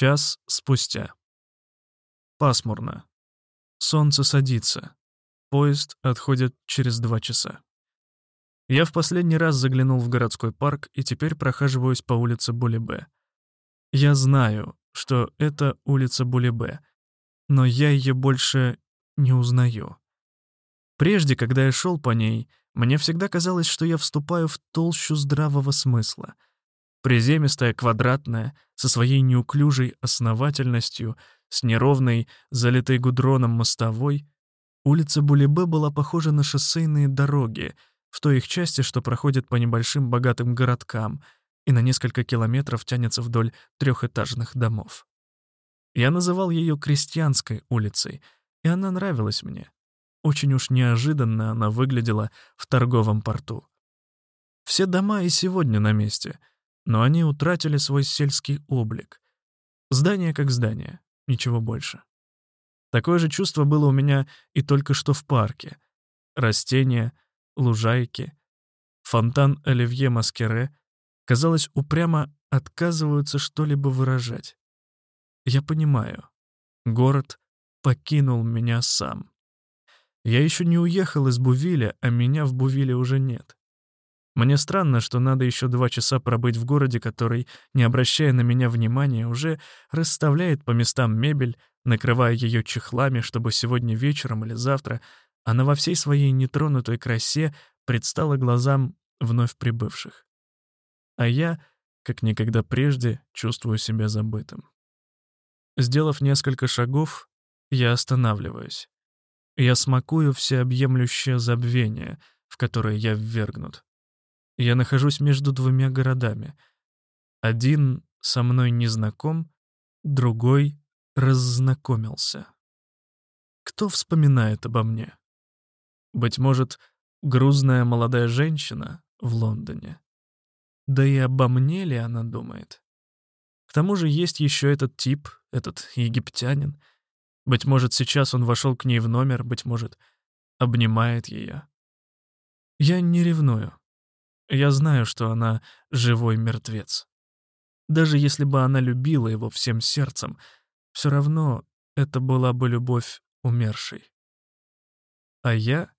Час спустя. Пасмурно. Солнце садится. Поезд отходит через два часа. Я в последний раз заглянул в городской парк и теперь прохаживаюсь по улице Булебе. Я знаю, что это улица Булебе, но я ее больше не узнаю. Прежде, когда я шел по ней, мне всегда казалось, что я вступаю в толщу здравого смысла. Приземистая, квадратная, со своей неуклюжей основательностью, с неровной, залитой гудроном мостовой, улица Булебе была похожа на шоссейные дороги — в той их части, что проходит по небольшим богатым городкам и на несколько километров тянется вдоль трехэтажных домов. Я называл ее Крестьянской улицей, и она нравилась мне. Очень уж неожиданно она выглядела в торговом порту. Все дома и сегодня на месте, но они утратили свой сельский облик. Здание как здание, ничего больше. Такое же чувство было у меня и только что в парке. Растения — лужайки, фонтан Оливье Маскере, казалось, упрямо отказываются что-либо выражать. Я понимаю, город покинул меня сам. Я еще не уехал из Бувиля, а меня в Бувиле уже нет. Мне странно, что надо еще два часа пробыть в городе, который, не обращая на меня внимания, уже расставляет по местам мебель, накрывая ее чехлами, чтобы сегодня вечером или завтра она во всей своей нетронутой красе предстала глазам вновь прибывших. А я, как никогда прежде, чувствую себя забытым. Сделав несколько шагов, я останавливаюсь. Я смакую всеобъемлющее забвение, в которое я ввергнут. Я нахожусь между двумя городами. Один со мной не знаком, другой раззнакомился. Кто вспоминает обо мне? Быть может, грузная молодая женщина в Лондоне. Да и обо мне ли она думает? К тому же есть еще этот тип, этот египтянин. Быть может, сейчас он вошел к ней в номер, быть может, обнимает ее. Я не ревную. Я знаю, что она живой мертвец. Даже если бы она любила его всем сердцем, все равно это была бы любовь умершей. А я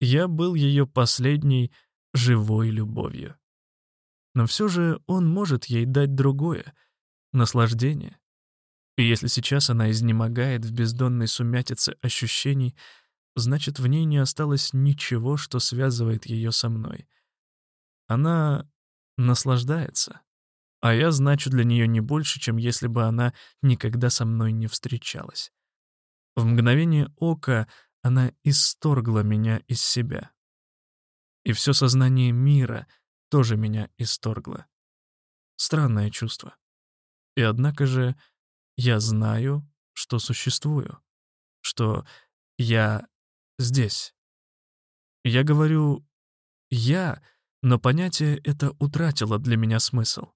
я был ее последней живой любовью. Но все же он может ей дать другое — наслаждение. И если сейчас она изнемогает в бездонной сумятице ощущений, значит, в ней не осталось ничего, что связывает ее со мной. Она наслаждается, а я значу для нее не больше, чем если бы она никогда со мной не встречалась. В мгновение ока — она исторгла меня из себя. И все сознание мира тоже меня исторгло. Странное чувство. И однако же я знаю, что существую, что я здесь. Я говорю «я», но понятие это утратило для меня смысл.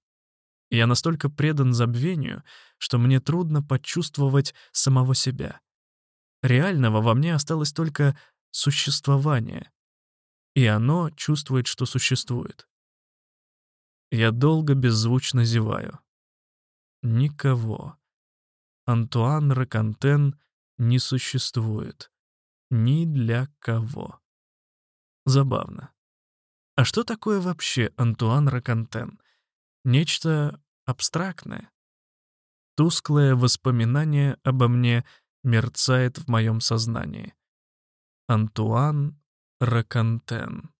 Я настолько предан забвению, что мне трудно почувствовать самого себя. Реального во мне осталось только существование. И оно чувствует, что существует. Я долго беззвучно зеваю. Никого. Антуан Ракантен не существует. Ни для кого. Забавно. А что такое вообще Антуан Ракантен? Нечто абстрактное. Тусклое воспоминание обо мне — мерцает в моем сознании. Антуан Ракантен.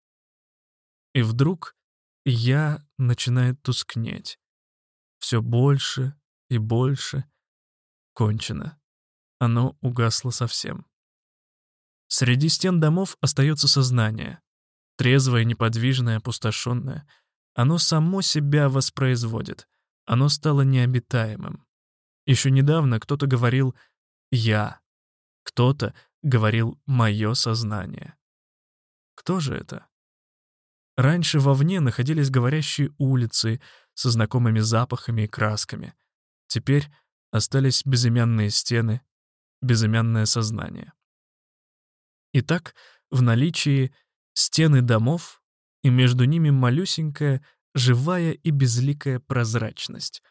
И вдруг я начинает тускнеть. Все больше и больше. Кончено. Оно угасло совсем. Среди стен домов остается сознание. Трезвое, неподвижное, опустошенное. Оно само себя воспроизводит. Оно стало необитаемым. Еще недавно кто-то говорил я. Кто-то говорил «моё сознание». Кто же это? Раньше вовне находились говорящие улицы со знакомыми запахами и красками. Теперь остались безымянные стены, безымянное сознание. Итак, в наличии стены домов, и между ними малюсенькая, живая и безликая прозрачность.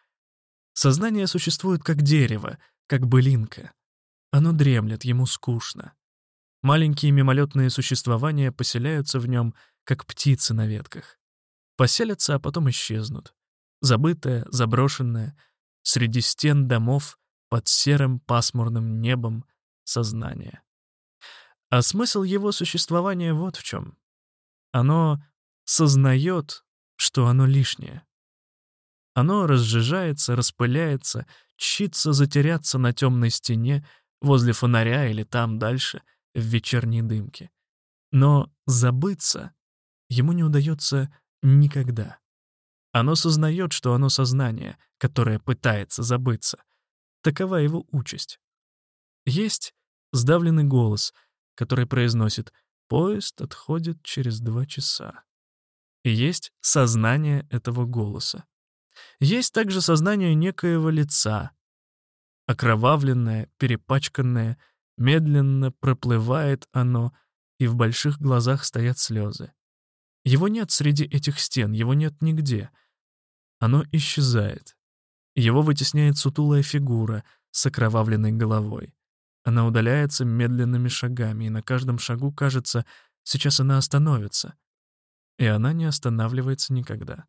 Сознание существует как дерево, как былинка. Оно дремлет, ему скучно. Маленькие мимолетные существования поселяются в нем, как птицы на ветках. Поселятся, а потом исчезнут. Забытое, заброшенное, среди стен домов, под серым пасмурным небом сознание. А смысл его существования вот в чем. Оно сознает, что оно лишнее. Оно разжижается, распыляется, чится затеряться на темной стене, возле фонаря или там дальше, в вечерней дымке. Но забыться ему не удается никогда. Оно сознает, что оно сознание, которое пытается забыться. Такова его участь. Есть сдавленный голос, который произносит «Поезд отходит через два часа». И есть сознание этого голоса. Есть также сознание некоего лица. Окровавленное, перепачканное, медленно проплывает оно, и в больших глазах стоят слезы. Его нет среди этих стен, его нет нигде. Оно исчезает. Его вытесняет сутулая фигура с окровавленной головой. Она удаляется медленными шагами, и на каждом шагу кажется, сейчас она остановится. И она не останавливается никогда.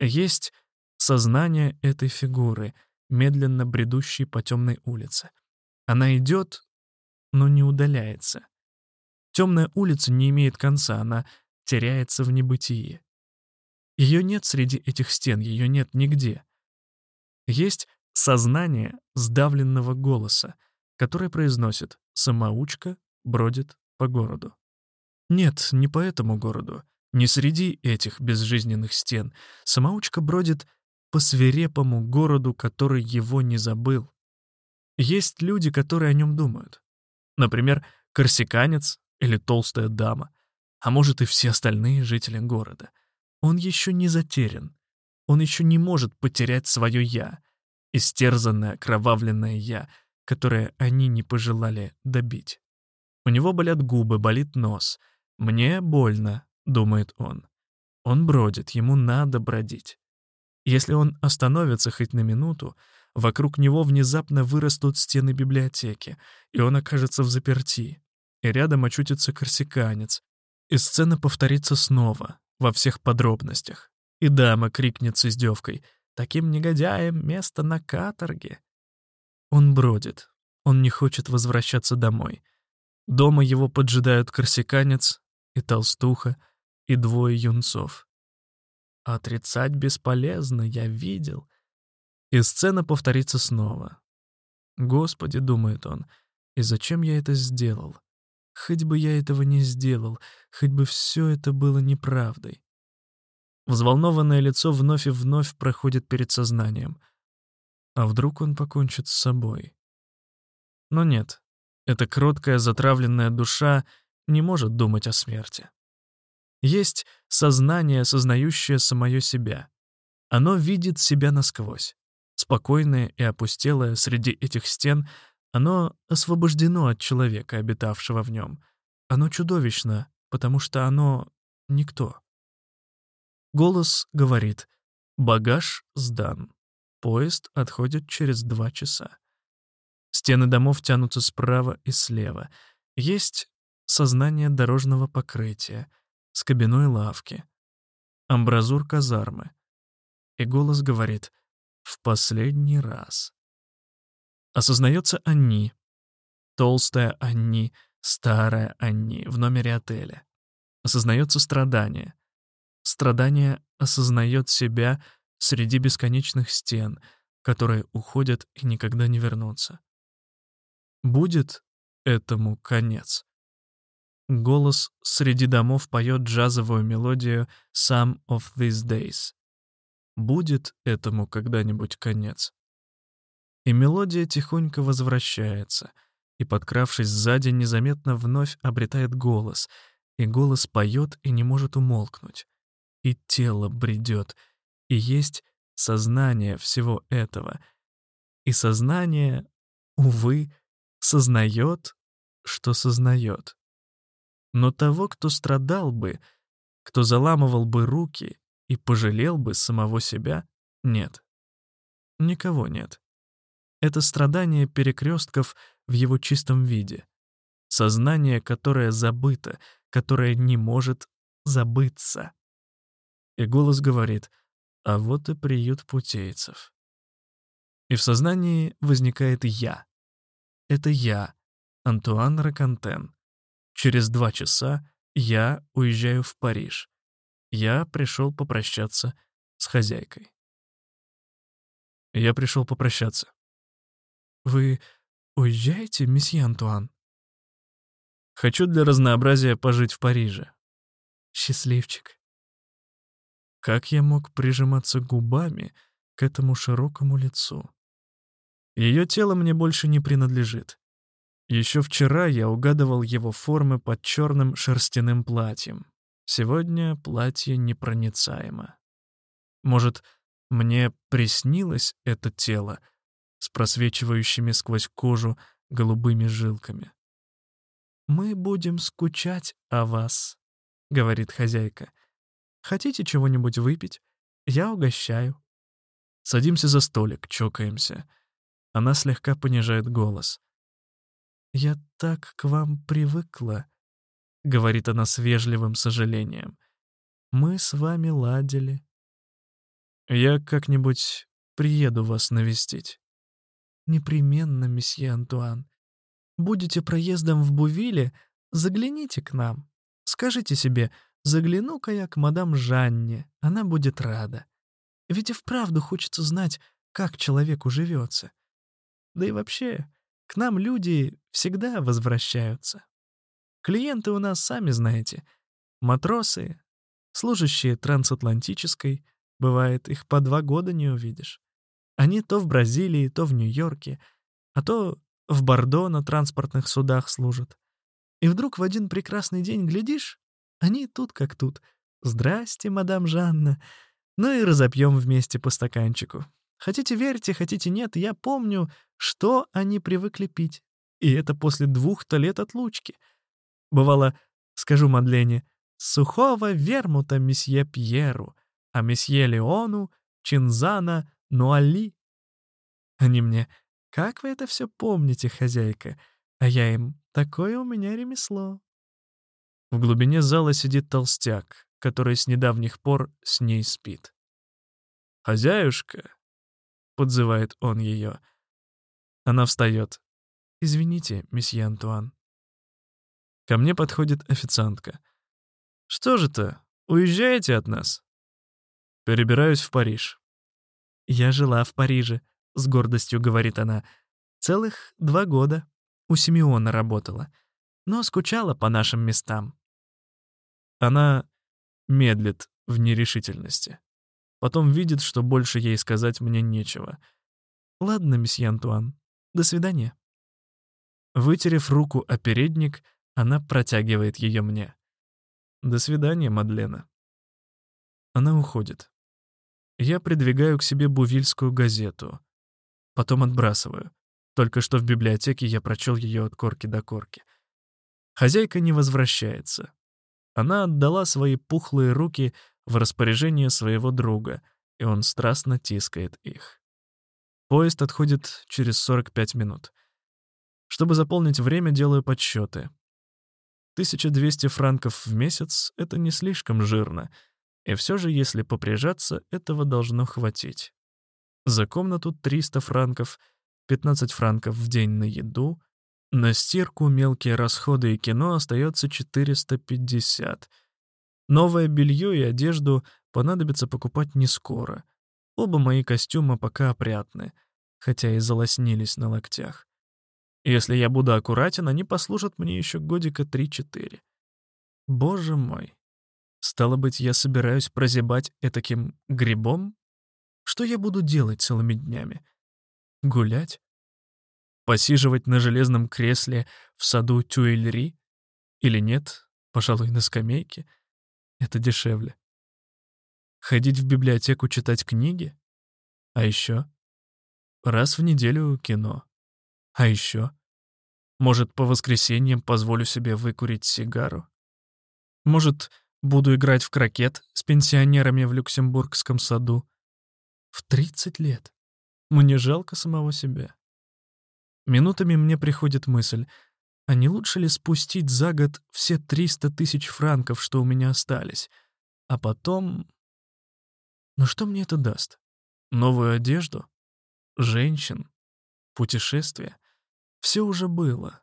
Есть сознание этой фигуры, медленно бредущей по темной улице. Она идет, но не удаляется. Темная улица не имеет конца, она теряется в небытии. Ее нет среди этих стен, ее нет нигде. Есть сознание сдавленного голоса, который произносит «самоучка бродит по городу». Нет, не по этому городу, не среди этих безжизненных стен. Самоучка бродит по свирепому городу, который его не забыл. Есть люди, которые о нем думают. Например, корсиканец или толстая дама, а может и все остальные жители города. Он еще не затерян. Он еще не может потерять свое «я», истерзанное, кровавленное «я», которое они не пожелали добить. У него болят губы, болит нос. «Мне больно», — думает он. Он бродит, ему надо бродить. Если он остановится хоть на минуту, вокруг него внезапно вырастут стены библиотеки, и он окажется в заперти. И рядом очутится корсиканец. И сцена повторится снова, во всех подробностях. И дама крикнет с издевкой «Таким негодяем место на каторге!» Он бродит, он не хочет возвращаться домой. Дома его поджидают корсиканец и толстуха, и двое юнцов. Отрицать бесполезно, я видел. И сцена повторится снова. «Господи», — думает он, — «и зачем я это сделал? Хоть бы я этого не сделал, хоть бы все это было неправдой». Взволнованное лицо вновь и вновь проходит перед сознанием. А вдруг он покончит с собой? Но нет, эта кроткая затравленная душа не может думать о смерти. Есть сознание, сознающее самое себя. Оно видит себя насквозь. Спокойное и опустелое среди этих стен, оно освобождено от человека, обитавшего в нем. Оно чудовищно, потому что оно никто. Голос говорит «Багаж сдан. Поезд отходит через два часа». Стены домов тянутся справа и слева. Есть сознание дорожного покрытия — с кабиной лавки, амбразур казармы. И голос говорит «в последний раз». Осознается Анни, толстая Анни, старая Анни в номере отеля. Осознается страдание. Страдание осознает себя среди бесконечных стен, которые уходят и никогда не вернутся. Будет этому конец. Голос среди домов поет джазовую мелодию «Some of these days». Будет этому когда-нибудь конец. И мелодия тихонько возвращается, и, подкравшись сзади, незаметно вновь обретает голос, и голос поет и не может умолкнуть. И тело бредет, и есть сознание всего этого. И сознание, увы, сознает, что сознает. Но того, кто страдал бы, кто заламывал бы руки и пожалел бы самого себя, нет. Никого нет. Это страдание перекрестков в его чистом виде. Сознание, которое забыто, которое не может забыться. И голос говорит, а вот и приют путейцев. И в сознании возникает «я». Это я, Антуан Ракантен. Через два часа я уезжаю в Париж. Я пришел попрощаться с хозяйкой. Я пришел попрощаться. «Вы уезжаете, месье Антуан?» «Хочу для разнообразия пожить в Париже». «Счастливчик». Как я мог прижиматься губами к этому широкому лицу? Ее тело мне больше не принадлежит. Еще вчера я угадывал его формы под черным шерстяным платьем. Сегодня платье непроницаемо. Может, мне приснилось это тело с просвечивающими сквозь кожу голубыми жилками. «Мы будем скучать о вас», — говорит хозяйка. «Хотите чего-нибудь выпить? Я угощаю». Садимся за столик, чокаемся. Она слегка понижает голос. «Я так к вам привыкла», — говорит она с вежливым сожалением. «Мы с вами ладили». «Я как-нибудь приеду вас навестить». «Непременно, месье Антуан. Будете проездом в Бувиле, загляните к нам. Скажите себе, загляну-ка я к мадам Жанне, она будет рада. Ведь и вправду хочется знать, как человеку живется. Да и вообще, к нам люди всегда возвращаются. Клиенты у нас, сами знаете, матросы, служащие трансатлантической, бывает, их по два года не увидишь. Они то в Бразилии, то в Нью-Йорке, а то в Бордо на транспортных судах служат. И вдруг в один прекрасный день глядишь, они тут как тут. «Здрасте, мадам Жанна!» Ну и разопьем вместе по стаканчику. Хотите верьте, хотите нет, я помню, что они привыкли пить. И это после двух-то лет отлучки. Бывало, скажу Мадлене, сухого вермута месье Пьеру, а месье Леону Чинзана Нуали. Они мне, как вы это все помните, хозяйка? А я им, такое у меня ремесло. В глубине зала сидит толстяк, который с недавних пор с ней спит. «Хозяюшка!» — подзывает он ее. Она встает. «Извините, месье Антуан». Ко мне подходит официантка. «Что же-то, уезжаете от нас?» «Перебираюсь в Париж». «Я жила в Париже», — с гордостью говорит она. «Целых два года. У Симеона работала. Но скучала по нашим местам». Она медлит в нерешительности. Потом видит, что больше ей сказать мне нечего. «Ладно, месье Антуан, до свидания». Вытерев руку о передник, она протягивает ее мне. «До свидания, Мадлена». Она уходит. Я придвигаю к себе бувильскую газету. Потом отбрасываю. Только что в библиотеке я прочел ее от корки до корки. Хозяйка не возвращается. Она отдала свои пухлые руки в распоряжение своего друга, и он страстно тискает их. Поезд отходит через 45 минут. Чтобы заполнить время, делаю подсчеты. 1200 франков в месяц — это не слишком жирно, и все же, если поприжаться, этого должно хватить. За комнату 300 франков, 15 франков в день на еду, на стирку, мелкие расходы и кино остается 450 — Новое белье и одежду понадобится покупать не скоро. Оба мои костюма пока опрятны, хотя и залоснились на локтях. Если я буду аккуратен, они послужат мне еще годика три-четыре. Боже мой. Стало быть, я собираюсь прозябать этаким грибом? Что я буду делать целыми днями? Гулять? Посиживать на железном кресле в саду Тюэльри? Или нет, пожалуй, на скамейке — это дешевле. Ходить в библиотеку читать книги? А еще? Раз в неделю кино. А еще? Может, по воскресеньям позволю себе выкурить сигару? Может, буду играть в крокет с пенсионерами в Люксембургском саду? В 30 лет. Мне жалко самого себя. Минутами мне приходит мысль, а не лучше ли спустить за год все 300 тысяч франков, что у меня остались, а потом... Ну что мне это даст? Новую одежду? Женщин? Путешествия? Все уже было.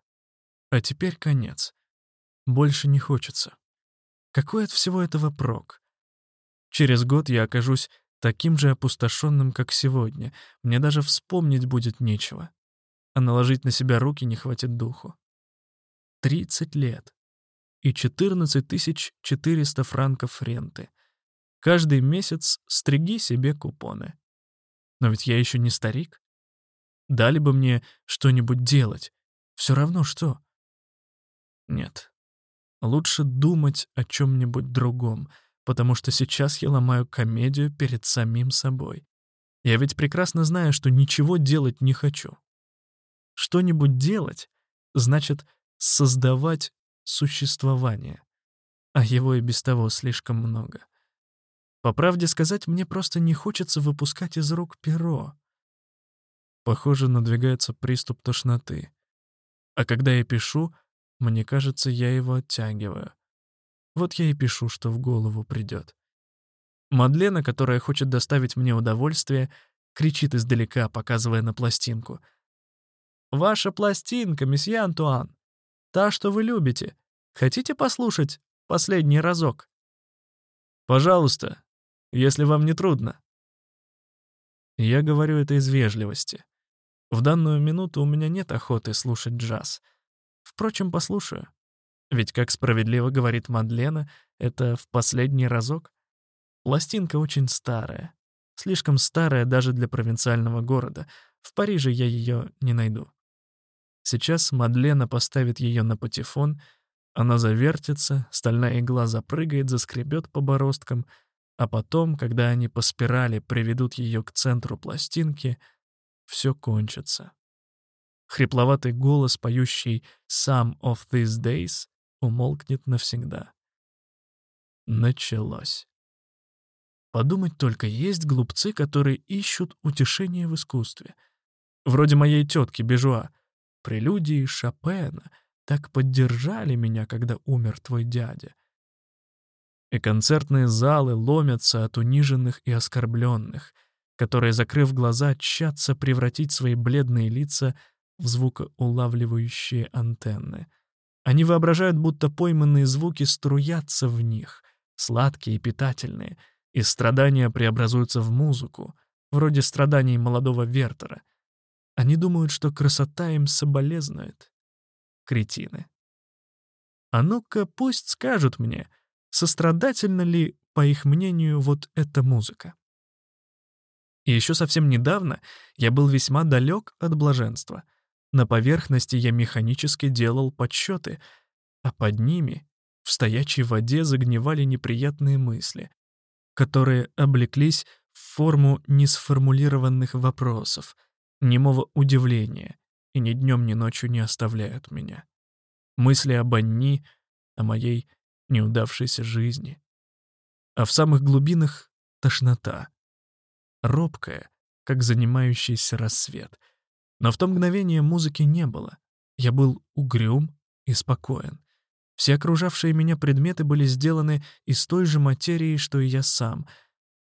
А теперь конец. Больше не хочется. Какой от всего этого прок? Через год я окажусь таким же опустошенным, как сегодня. Мне даже вспомнить будет нечего. А наложить на себя руки не хватит духу. 30 лет. И 14 400 франков ренты. Каждый месяц стриги себе купоны. Но ведь я еще не старик. Дали бы мне что-нибудь делать. Все равно что. Нет. Лучше думать о чем-нибудь другом, потому что сейчас я ломаю комедию перед самим собой. Я ведь прекрасно знаю, что ничего делать не хочу. Что-нибудь делать — значит создавать существование, а его и без того слишком много. По правде сказать, мне просто не хочется выпускать из рук перо. Похоже, надвигается приступ тошноты. А когда я пишу, мне кажется, я его оттягиваю. Вот я и пишу, что в голову придет. Мадлена, которая хочет доставить мне удовольствие, кричит издалека, показывая на пластинку. «Ваша пластинка, месье Антуан! Та, что вы любите. Хотите послушать последний разок?» «Пожалуйста, если вам не трудно». Я говорю это из вежливости. В данную минуту у меня нет охоты слушать джаз. Впрочем, послушаю. Ведь, как справедливо говорит Мадлена, это в последний разок. Пластинка очень старая. Слишком старая даже для провинциального города. В Париже я ее не найду. Сейчас Мадлена поставит ее на патефон, она завертится, стальная игла запрыгает, заскребет по бороздкам, а потом, когда они по спирали приведут ее к центру пластинки, все кончится. Хрипловатый голос, поющий «Some of these days» умолкнет навсегда. Началось. Подумать только, есть глупцы, которые ищут утешение в искусстве. Вроде моей тетки Бежуа, Прелюдии Шопена так поддержали меня, когда умер твой дядя. И концертные залы ломятся от униженных и оскорбленных, которые, закрыв глаза, тщатся превратить свои бледные лица в звукоулавливающие антенны. Они воображают, будто пойманные звуки струятся в них, сладкие и питательные, и страдания преобразуются в музыку, вроде страданий молодого Вертера, они думают, что красота им соболезнует. Кретины. А ну-ка пусть скажут мне, сострадательна ли, по их мнению, вот эта музыка. И еще совсем недавно я был весьма далек от блаженства. На поверхности я механически делал подсчеты, а под ними в стоячей воде загнивали неприятные мысли, которые облеклись в форму несформулированных вопросов — немого удивления и ни днем, ни ночью не оставляют меня. Мысли об Анни, о моей неудавшейся жизни. А в самых глубинах — тошнота. Робкая, как занимающийся рассвет. Но в то мгновение музыки не было. Я был угрюм и спокоен. Все окружавшие меня предметы были сделаны из той же материи, что и я сам,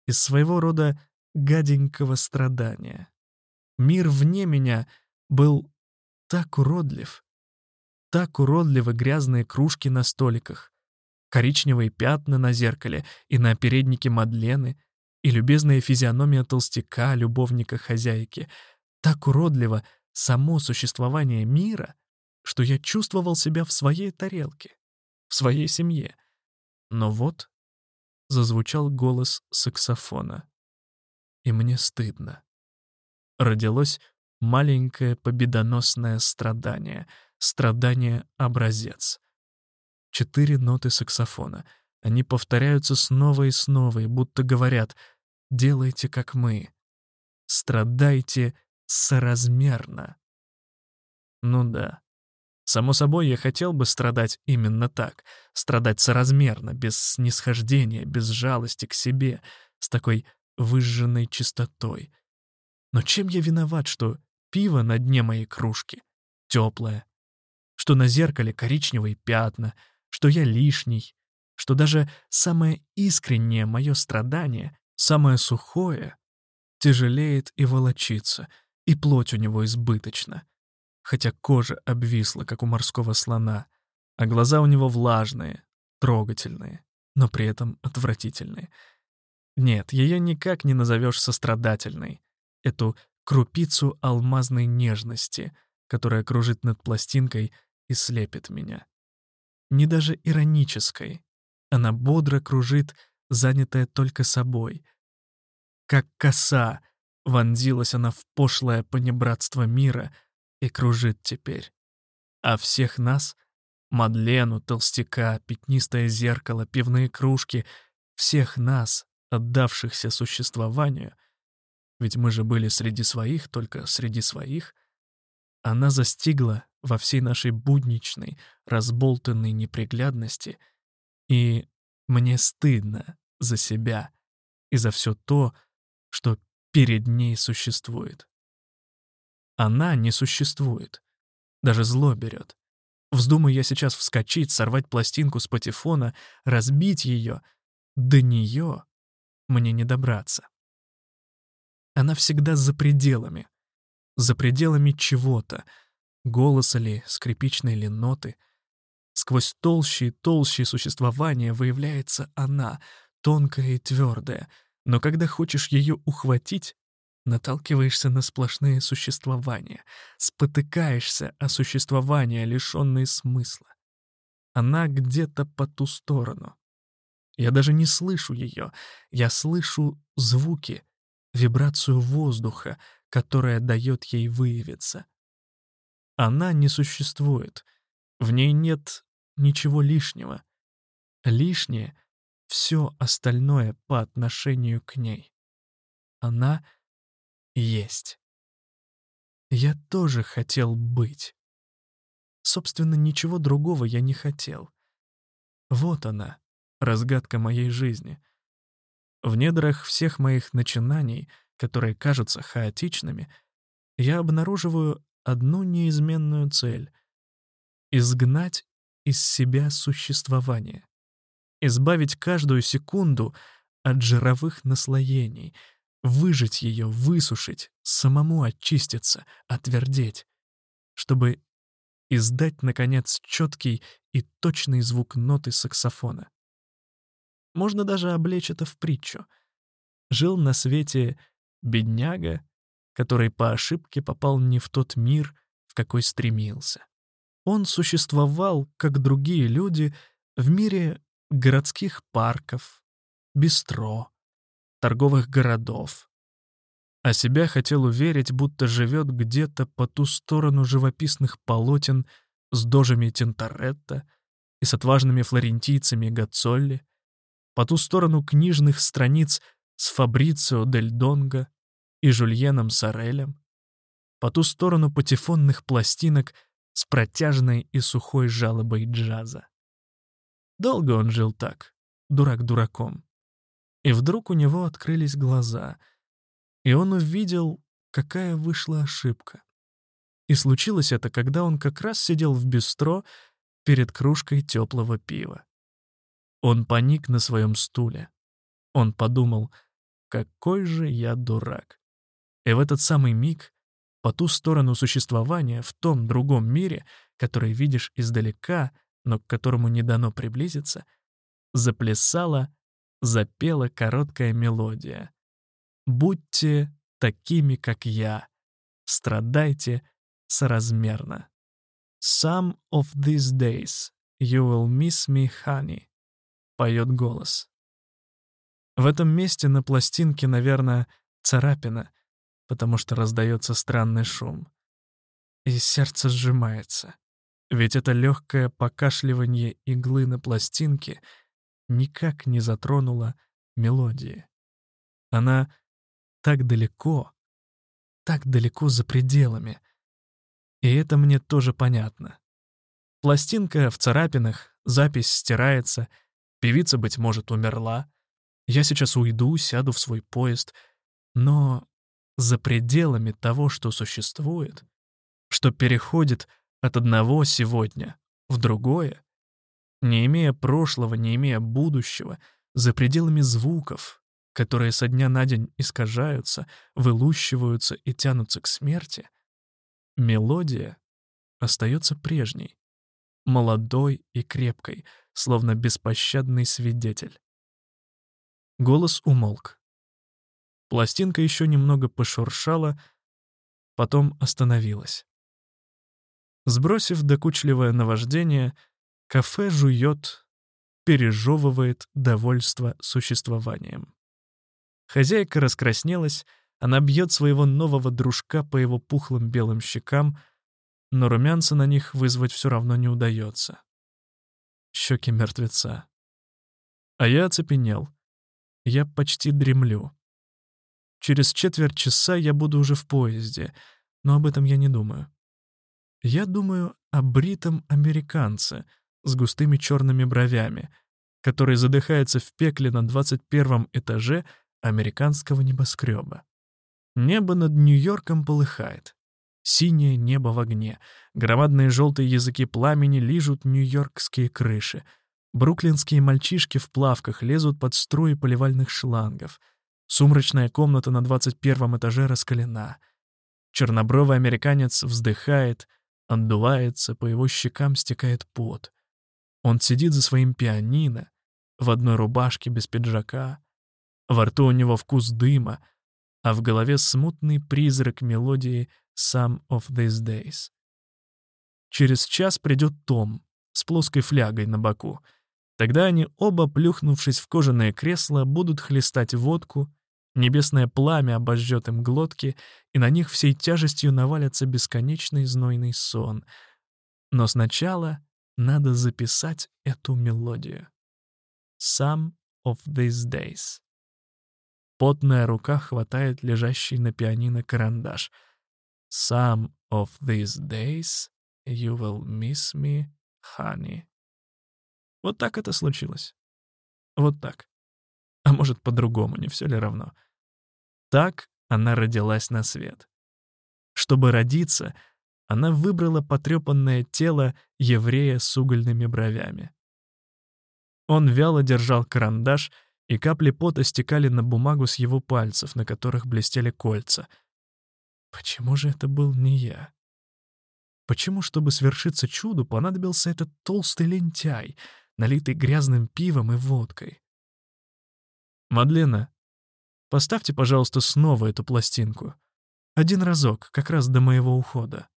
из своего рода гаденького страдания. Мир вне меня был так уродлив. Так уродливы грязные кружки на столиках, коричневые пятна на зеркале и на переднике Мадлены, и любезная физиономия толстяка, любовника хозяйки. Так уродливо само существование мира, что я чувствовал себя в своей тарелке, в своей семье. Но вот зазвучал голос саксофона, и мне стыдно родилось маленькое победоносное страдание, страдание-образец. Четыре ноты саксофона. Они повторяются снова и снова, и будто говорят «делайте, как мы». Страдайте соразмерно. Ну да. Само собой, я хотел бы страдать именно так, страдать соразмерно, без снисхождения, без жалости к себе, с такой выжженной чистотой — Но чем я виноват, что пиво на дне моей кружки теплое, что на зеркале коричневые пятна, что я лишний, что даже самое искреннее мое страдание, самое сухое, тяжелеет и волочится, и плоть у него избыточна, хотя кожа обвисла, как у морского слона, а глаза у него влажные, трогательные, но при этом отвратительные. Нет, ее никак не назовешь сострадательной, эту крупицу алмазной нежности, которая кружит над пластинкой и слепит меня. Не даже иронической, она бодро кружит, занятая только собой. Как коса вонзилась она в пошлое понебратство мира и кружит теперь. А всех нас — Мадлену, толстяка, пятнистое зеркало, пивные кружки — всех нас, отдавшихся существованию, ведь мы же были среди своих, только среди своих, она застигла во всей нашей будничной, разболтанной неприглядности — и мне стыдно за себя и за все то, что перед ней существует. Она не существует. Даже зло берет. Вздумаю я сейчас вскочить, сорвать пластинку с патефона, разбить ее. До нее мне не добраться. Она всегда за пределами. За пределами чего-то. Голоса ли, скрипичной ли ноты — Сквозь толще и толще существования выявляется она, тонкая и твердая, но когда хочешь ее ухватить, наталкиваешься на сплошные существования, спотыкаешься о существования, лишенные смысла. Она где-то по ту сторону. Я даже не слышу ее, я слышу звуки, вибрацию воздуха, которая дает ей выявиться. Она не существует, в ней нет ничего лишнего. Лишнее — все остальное по отношению к ней. Она есть. Я тоже хотел быть. Собственно, ничего другого я не хотел. Вот она, разгадка моей жизни. В недрах всех моих начинаний, которые кажутся хаотичными, я обнаруживаю одну неизменную цель — изгнать из себя существование. Избавить каждую секунду от жировых наслоений, выжать ее, высушить, самому очиститься, отвердеть, чтобы издать, наконец, четкий и точный звук ноты саксофона. Можно даже облечь это в притчу. Жил на свете бедняга, который по ошибке попал не в тот мир, в какой стремился. Он существовал, как другие люди, в мире городских парков, бистро, торговых городов. А себя хотел уверить, будто живет где-то по ту сторону живописных полотен с дожами Тинторетто и с отважными флорентийцами Гацолли, по ту сторону книжных страниц с Фабрицио Дель Донго и Жульеном Сорелем, по ту сторону патефонных пластинок с протяжной и сухой жалобой джаза. Долго он жил так, дурак дураком. И вдруг у него открылись глаза, и он увидел, какая вышла ошибка. И случилось это, когда он как раз сидел в бистро перед кружкой теплого пива. Он паник на своем стуле. Он подумал, какой же я дурак. И в этот самый миг по ту сторону существования, в том другом мире, который видишь издалека, но к которому не дано приблизиться, заплясала, запела короткая мелодия. «Будьте такими, как я, страдайте соразмерно. Some of these days you will miss me, honey», — поет голос. В этом месте на пластинке, наверное, царапина — потому что раздается странный шум. И сердце сжимается. Ведь это легкое покашливание иглы на пластинке никак не затронуло мелодии. Она так далеко, так далеко за пределами. И это мне тоже понятно. Пластинка в царапинах, запись стирается, певица, быть может, умерла. Я сейчас уйду, сяду в свой поезд. Но за пределами того, что существует, что переходит от одного сегодня в другое, не имея прошлого, не имея будущего, за пределами звуков, которые со дня на день искажаются, вылущиваются и тянутся к смерти, мелодия остается прежней, молодой и крепкой, словно беспощадный свидетель. Голос умолк. Пластинка еще немного пошуршала, потом остановилась. Сбросив докучливое наваждение, кафе жует, пережевывает довольство существованием. Хозяйка раскраснелась, она бьет своего нового дружка по его пухлым белым щекам, но румянца на них вызвать все равно не удается. Щеки мертвеца. А я оцепенел. Я почти дремлю. Через четверть часа я буду уже в поезде, но об этом я не думаю. Я думаю о бритом американце с густыми черными бровями, который задыхается в пекле на 21 этаже американского небоскреба. Небо над Нью-Йорком полыхает. Синее небо в огне. Громадные желтые языки пламени лижут нью-йоркские крыши. Бруклинские мальчишки в плавках лезут под струи поливальных шлангов. Сумрачная комната на 21 этаже раскалена. Чернобровый американец вздыхает, отдувается, по его щекам стекает пот. Он сидит за своим пианино, в одной рубашке без пиджака. Во рту у него вкус дыма, а в голове смутный призрак мелодии «Some of these days». Через час придет Том с плоской флягой на боку. Тогда они оба, плюхнувшись в кожаное кресло, будут хлестать водку, небесное пламя обожжет им глотки, и на них всей тяжестью навалится бесконечный знойный сон. Но сначала надо записать эту мелодию. Some of these days. Потная рука хватает лежащий на пианино карандаш. Some of these days you will miss me, honey. Вот так это случилось. Вот так. А может, по-другому, не все ли равно? Так она родилась на свет. Чтобы родиться, она выбрала потрепанное тело еврея с угольными бровями. Он вяло держал карандаш, и капли пота стекали на бумагу с его пальцев, на которых блестели кольца. Почему же это был не я? Почему, чтобы свершиться чуду, понадобился этот толстый лентяй, налитый грязным пивом и водкой? «Мадлена, поставьте, пожалуйста, снова эту пластинку. Один разок, как раз до моего ухода».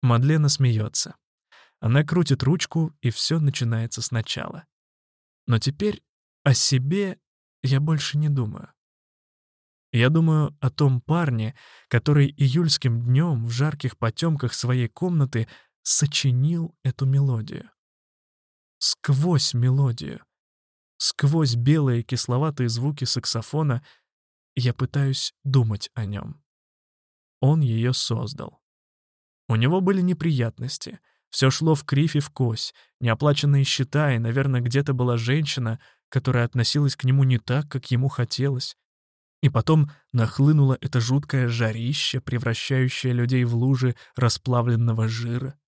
Мадлена смеется. Она крутит ручку, и все начинается сначала. Но теперь о себе я больше не думаю. Я думаю о том парне, который июльским днем в жарких потемках своей комнаты сочинил эту мелодию. Сквозь мелодию, сквозь белые кисловатые звуки саксофона я пытаюсь думать о нем. Он ее создал. У него были неприятности. Все шло в кривь и в кось, неоплаченные счета, и, наверное, где-то была женщина, которая относилась к нему не так, как ему хотелось. И потом нахлынуло это жуткое жарище, превращающее людей в лужи расплавленного жира.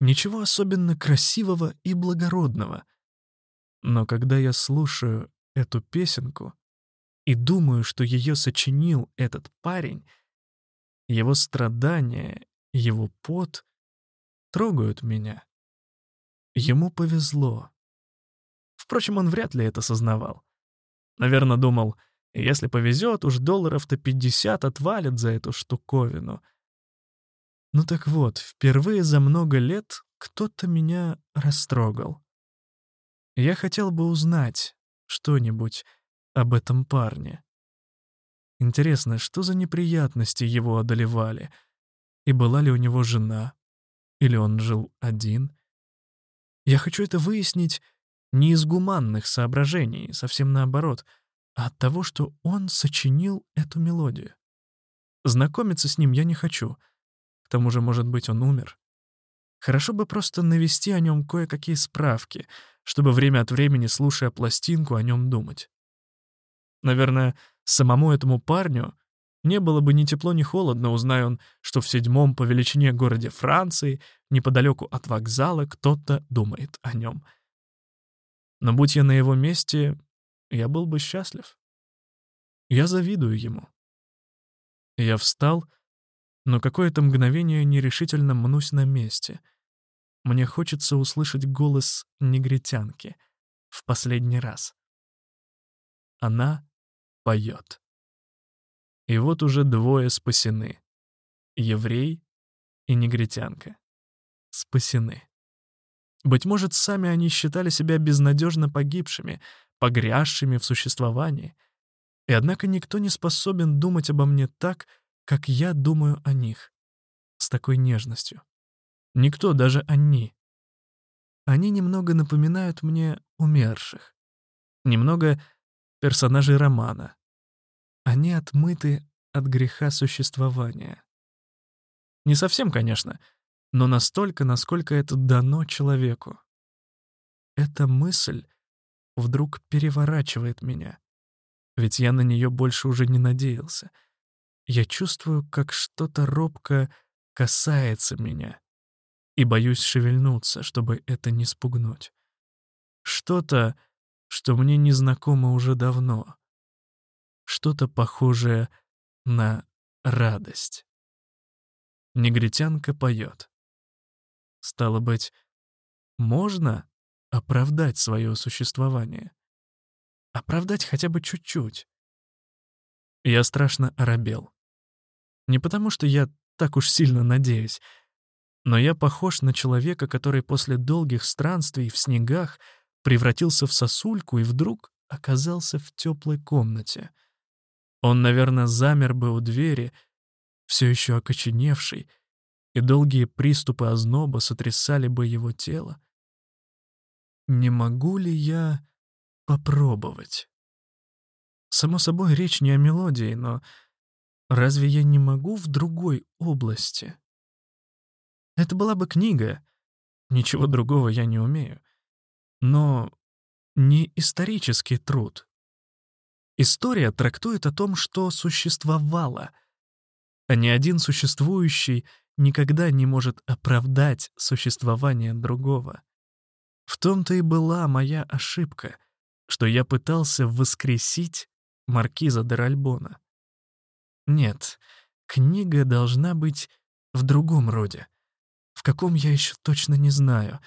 Ничего особенно красивого и благородного. Но когда я слушаю эту песенку и думаю, что ее сочинил этот парень, его страдания, его пот трогают меня. Ему повезло. Впрочем, он вряд ли это сознавал. Наверное, думал, если повезет, уж долларов-то 50 отвалит за эту штуковину. Ну так вот, впервые за много лет кто-то меня растрогал. Я хотел бы узнать что-нибудь об этом парне. Интересно, что за неприятности его одолевали? И была ли у него жена? Или он жил один? Я хочу это выяснить не из гуманных соображений, совсем наоборот, а от того, что он сочинил эту мелодию. Знакомиться с ним я не хочу. К тому же, может быть, он умер. Хорошо бы просто навести о нем кое-какие справки, чтобы время от времени, слушая пластинку, о нем думать. Наверное, самому этому парню Не было бы ни тепло, ни холодно, узнай он, что в седьмом по величине городе Франции, неподалеку от вокзала, кто-то думает о нем. Но будь я на его месте, я был бы счастлив. Я завидую ему. Я встал, но какое-то мгновение нерешительно мнусь на месте. Мне хочется услышать голос негритянки в последний раз. Она поет. И вот уже двое спасены. Еврей и негритянка. Спасены. Быть может, сами они считали себя безнадежно погибшими, погрязшими в существовании. И однако никто не способен думать обо мне так, как я думаю о них, с такой нежностью. Никто, даже они. Они немного напоминают мне умерших. Немного персонажей романа. Они отмыты от греха существования. Не совсем, конечно, но настолько, насколько это дано человеку. Эта мысль вдруг переворачивает меня, ведь я на нее больше уже не надеялся. Я чувствую, как что-то робко касается меня, и боюсь шевельнуться, чтобы это не спугнуть. Что-то, что мне незнакомо уже давно что-то похожее на радость. Негритянка поет. Стало быть, можно оправдать свое существование. Оправдать хотя бы чуть-чуть. Я страшно оробел. Не потому, что я так уж сильно надеюсь, но я похож на человека, который после долгих странствий в снегах превратился в сосульку и вдруг оказался в теплой комнате — он, наверное, замер бы у двери, все еще окоченевший, и долгие приступы озноба сотрясали бы его тело. Не могу ли я попробовать? Само собой, речь не о мелодии, но разве я не могу в другой области? Это была бы книга, ничего другого я не умею. Но не исторический труд, История трактует о том, что существовало, а ни один существующий никогда не может оправдать существование другого. В том-то и была моя ошибка, что я пытался воскресить маркиза де Ральбона. Нет, книга должна быть в другом роде, в каком я еще точно не знаю,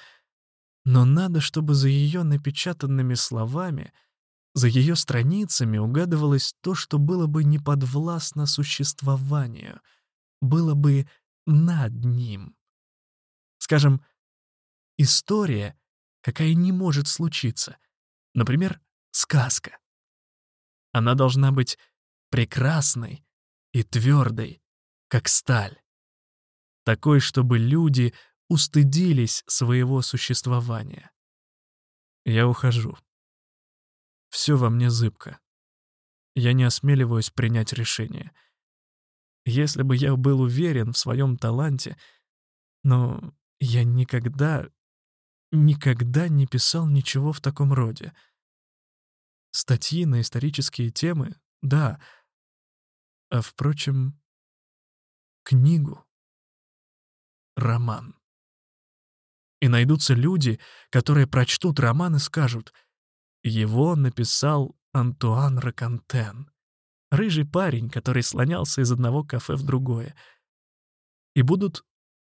но надо, чтобы за ее напечатанными словами — за ее страницами угадывалось то, что было бы неподвластно существованию, было бы над ним. Скажем, история, какая не может случиться. Например, сказка. Она должна быть прекрасной и твердой, как сталь. Такой, чтобы люди устыдились своего существования. Я ухожу. Все во мне зыбко. Я не осмеливаюсь принять решение. Если бы я был уверен в своем таланте, но я никогда, никогда не писал ничего в таком роде. Статьи на исторические темы — да. А, впрочем, книгу — роман. И найдутся люди, которые прочтут роман и скажут — его написал Антуан Ракантен, рыжий парень, который слонялся из одного кафе в другое. И будут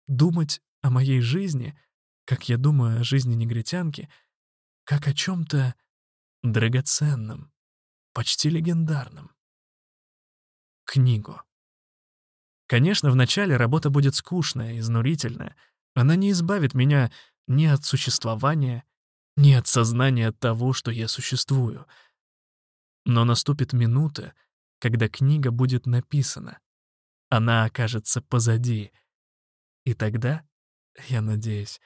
думать о моей жизни, как я думаю о жизни негритянки, как о чем-то драгоценном, почти легендарном. Книгу. Конечно, вначале работа будет скучная, изнурительная. Она не избавит меня ни от существования, нет сознания того, что я существую. Но наступит минута, когда книга будет написана. Она окажется позади. И тогда, я надеюсь,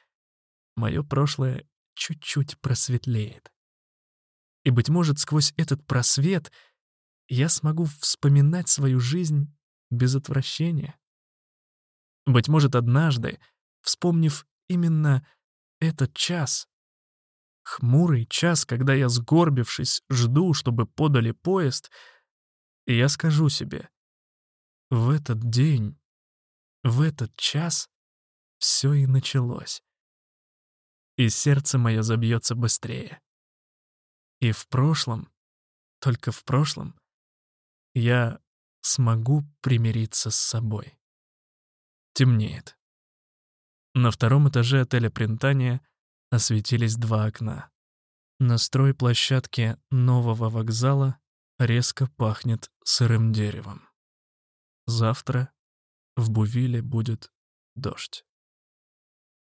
мое прошлое чуть-чуть просветлеет. И, быть может, сквозь этот просвет я смогу вспоминать свою жизнь без отвращения. Быть может, однажды, вспомнив именно этот час, Хмурый час, когда я, сгорбившись, жду, чтобы подали поезд, и я скажу себе, в этот день, в этот час все и началось. И сердце мое забьется быстрее. И в прошлом, только в прошлом, я смогу примириться с собой. Темнеет. На втором этаже отеля Принтания осветились два окна. На стройплощадке нового вокзала резко пахнет сырым деревом. Завтра в Бувиле будет дождь.